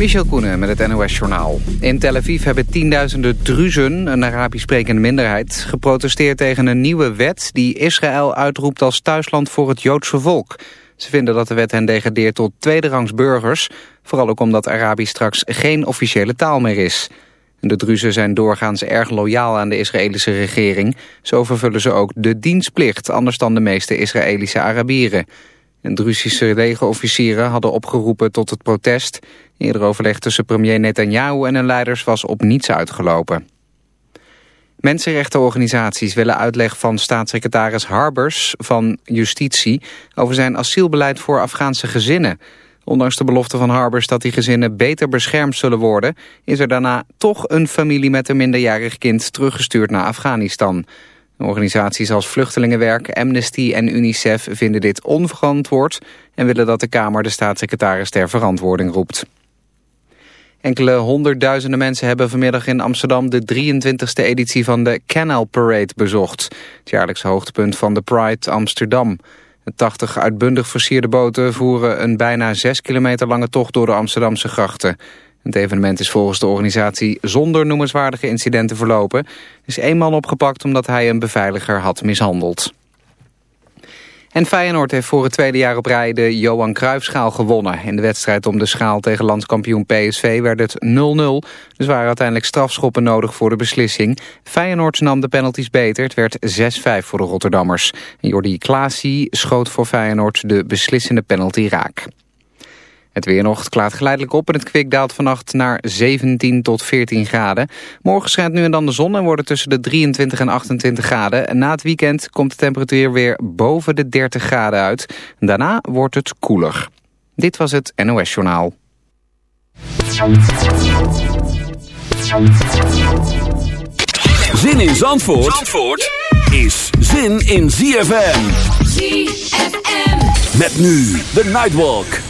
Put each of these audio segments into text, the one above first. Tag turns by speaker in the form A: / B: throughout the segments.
A: Michel Koenen met het NOS-journaal. In Tel Aviv hebben tienduizenden Druzen, een Arabisch sprekende minderheid... geprotesteerd tegen een nieuwe wet die Israël uitroept als thuisland voor het Joodse volk. Ze vinden dat de wet hen degradeert tot tweederangs burgers... vooral ook omdat Arabisch straks geen officiële taal meer is. De Druzen zijn doorgaans erg loyaal aan de Israëlische regering. Zo vervullen ze ook de dienstplicht, anders dan de meeste Israëlische Arabieren... En Russische hadden opgeroepen tot het protest. Eerder overleg tussen premier Netanyahu en hun leiders was op niets uitgelopen. Mensenrechtenorganisaties willen uitleg van staatssecretaris Harbers van Justitie over zijn asielbeleid voor Afghaanse gezinnen. Ondanks de belofte van Harbers dat die gezinnen beter beschermd zullen worden, is er daarna toch een familie met een minderjarig kind teruggestuurd naar Afghanistan. Organisaties als Vluchtelingenwerk, Amnesty en UNICEF vinden dit onverantwoord en willen dat de Kamer de staatssecretaris ter verantwoording roept. Enkele honderdduizenden mensen hebben vanmiddag in Amsterdam de 23e editie van de Canal Parade bezocht. Het jaarlijkse hoogtepunt van de Pride Amsterdam. 80 uitbundig versierde boten voeren een bijna 6 kilometer lange tocht door de Amsterdamse grachten. Het evenement is volgens de organisatie zonder noemenswaardige incidenten verlopen. Er is één man opgepakt omdat hij een beveiliger had mishandeld. En Feyenoord heeft voor het tweede jaar op rij de Johan Cruijffschaal gewonnen. In de wedstrijd om de schaal tegen landskampioen PSV werd het 0-0. Dus waren uiteindelijk strafschoppen nodig voor de beslissing. Feyenoord nam de penalties beter. Het werd 6-5 voor de Rotterdammers. Jordi Klaasie schoot voor Feyenoord de beslissende penalty raak. Het weer nog klaart geleidelijk op en het kwik daalt vannacht naar 17 tot 14 graden. Morgen schijnt nu en dan de zon en wordt het tussen de 23 en 28 graden. En na het weekend komt de temperatuur weer boven de 30 graden uit. Daarna wordt het koeler. Dit was het NOS Journaal.
B: Zin in Zandvoort, Zandvoort is zin in ZFM. ZFM. Met nu de Nightwalk.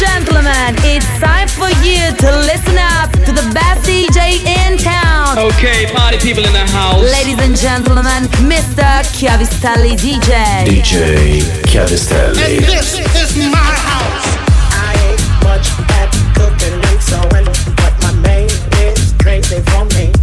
C: Gentlemen, it's time for you to listen up to the best DJ in town.
D: Okay, party people in the house.
C: Ladies and gentlemen, Mr. Chiavistelli DJ.
B: DJ
E: And this is my house.
F: I ain't much at cooking and sewing, but my main is crazy for me.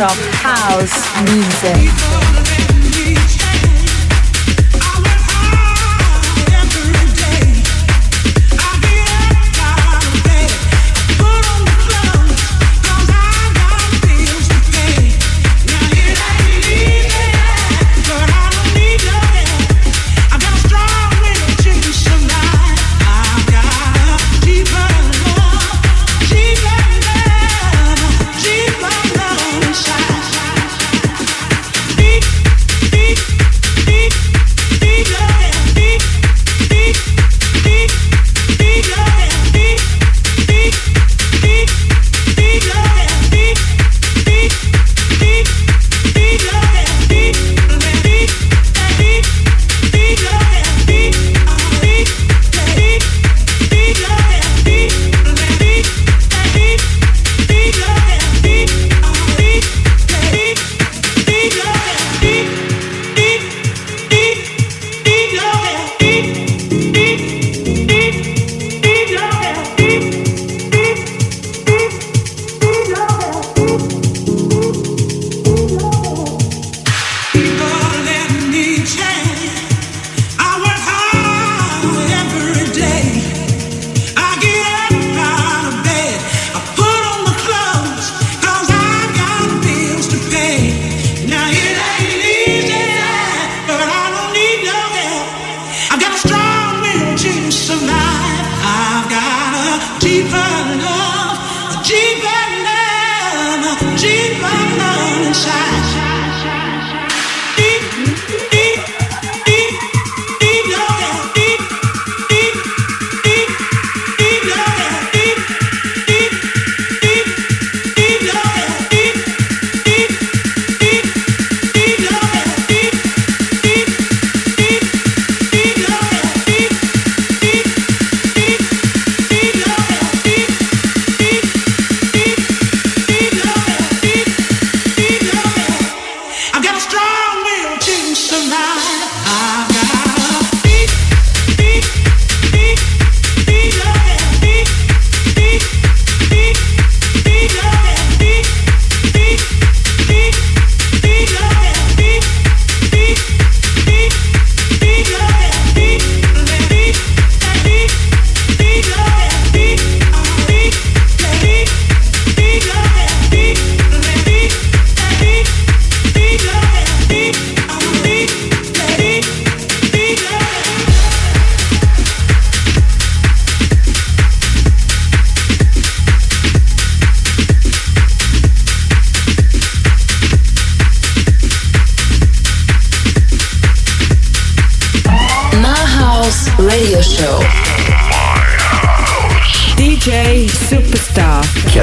C: Of house music.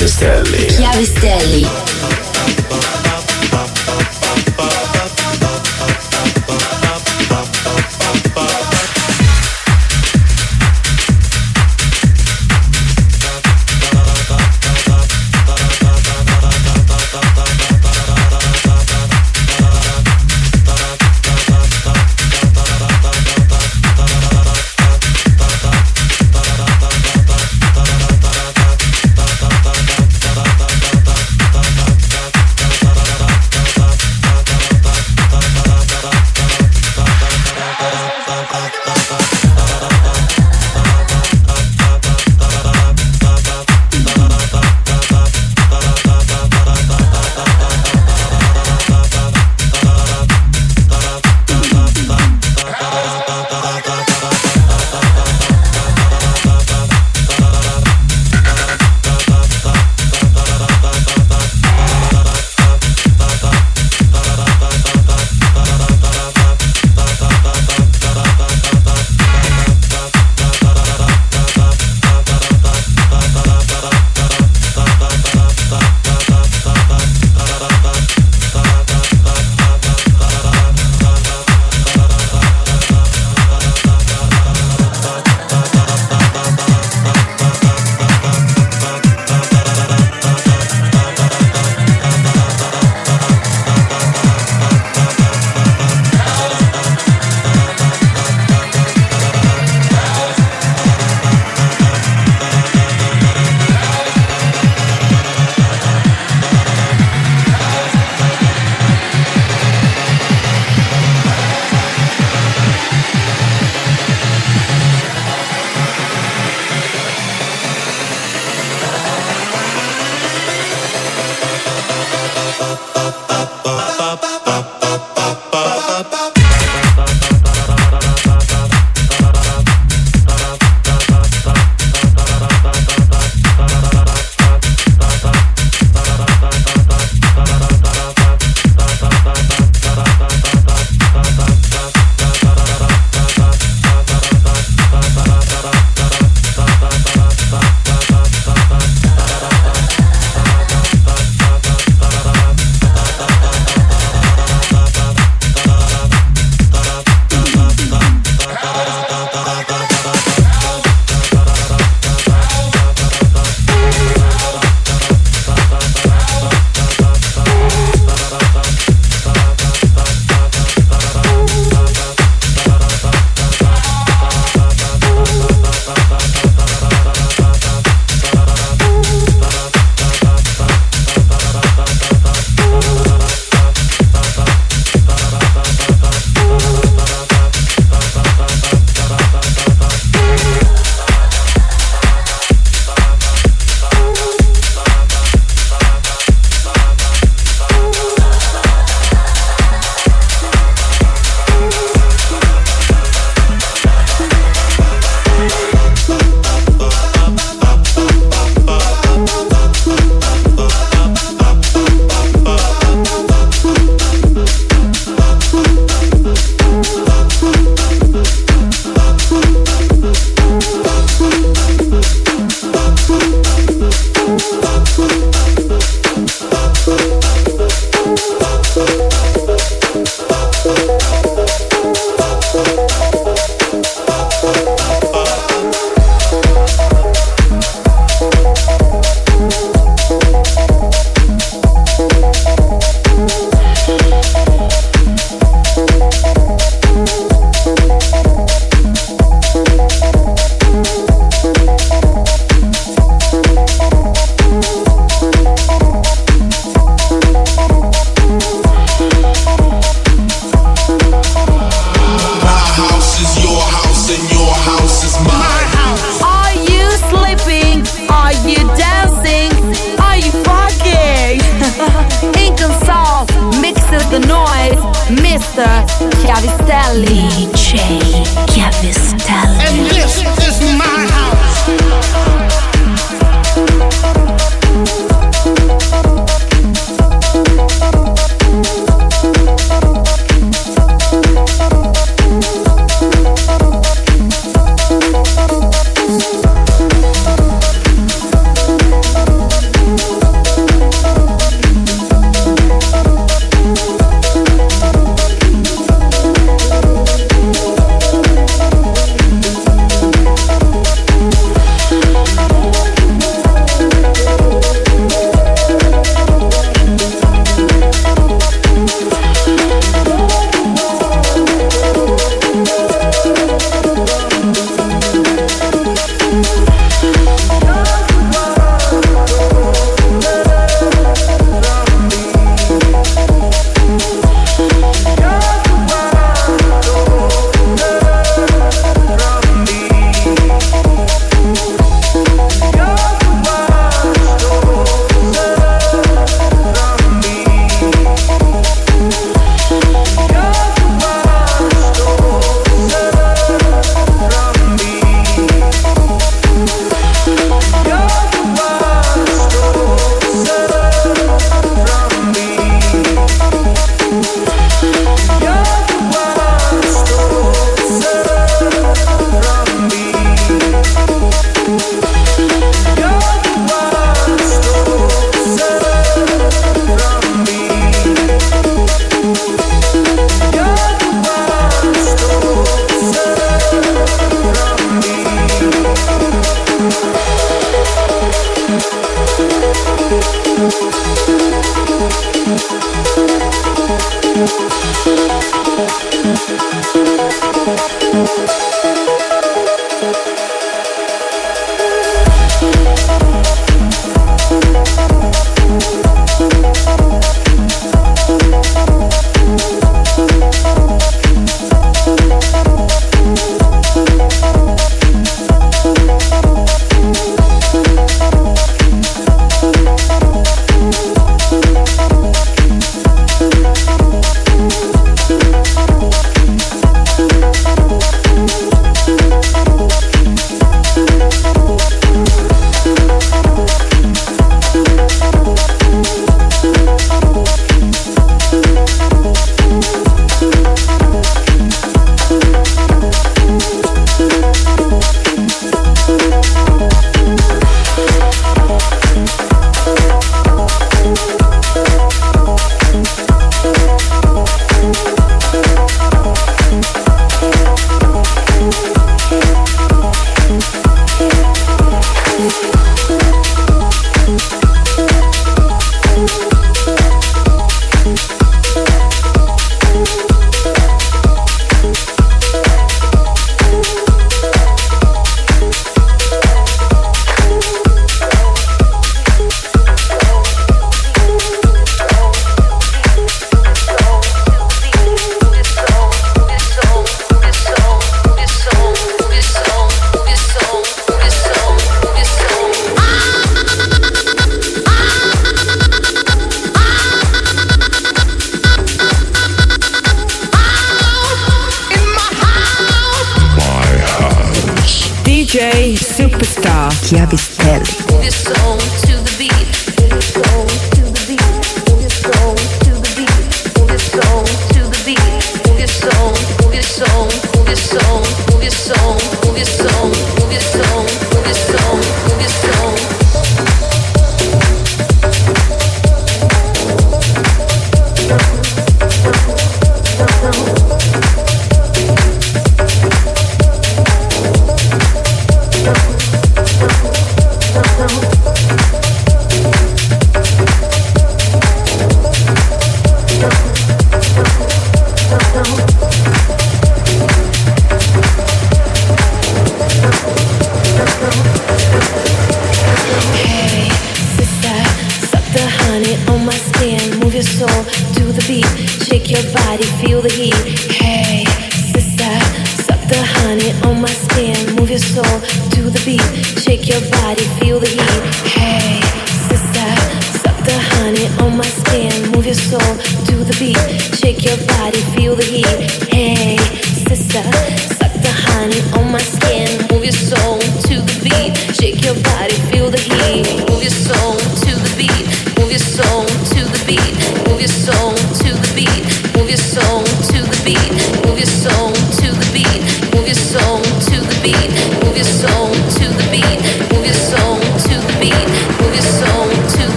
E: this.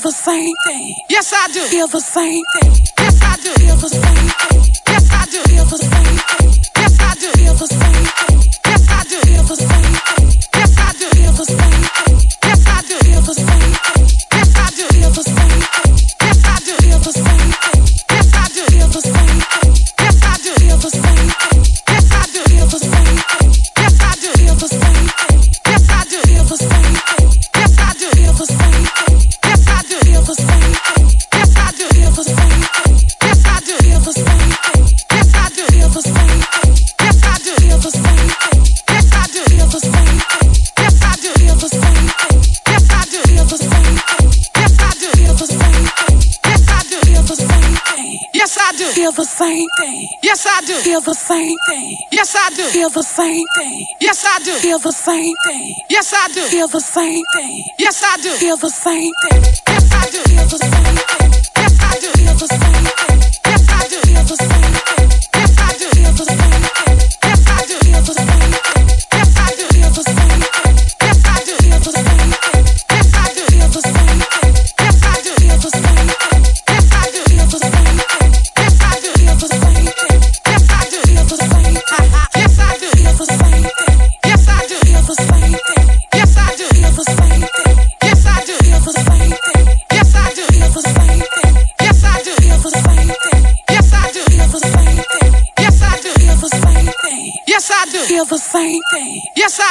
G: feel the
H: same thing. Yes, I do. Feel the same thing. Yes, I do. Feel the same thing. Yes, I do. Feel the same thing. Yes, I do. Feel the same thing. Yes, I do. Feel the same thing. Yes, I do. Feel the same thing. Yes, I do. Feel the same thing.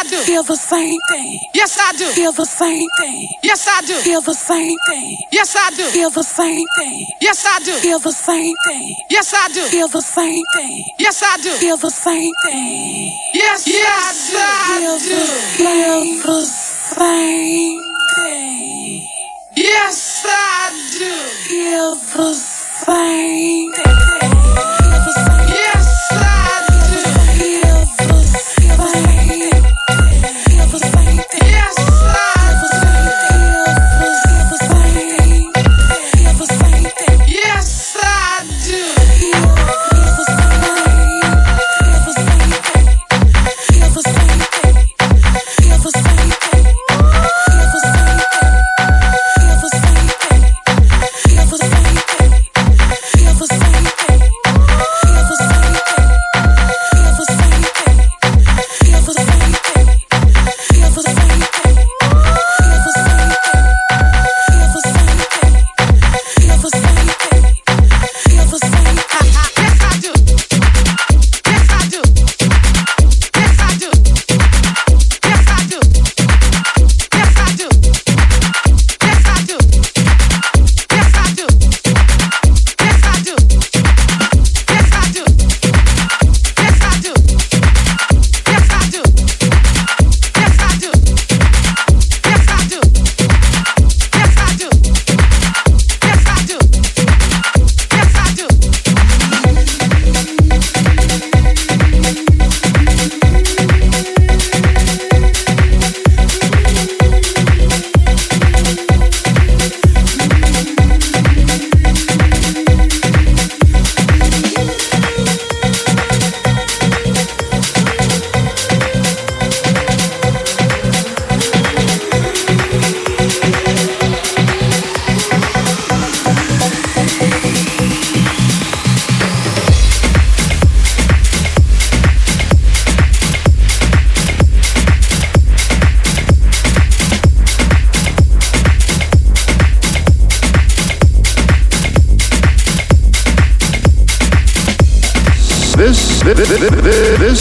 H: do. Feel the same thing. Yes, I do. Feel the same thing. Yes, I do. Feel the same thing. Yes, I do. Feel the same thing. Yes, I do. Feel the same thing. Yes, I do. Feel the same thing. Yes, I do. Feel the same thing. Yes, yes, I do. Feel the same thing. Yes, I do. Feel the same thing. Feel the same. thing.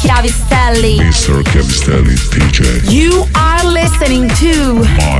E: Chiavistelli.
I: Mr. Chiavistelli DJ.
E: You are listening to
I: My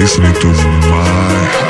J: Listening to my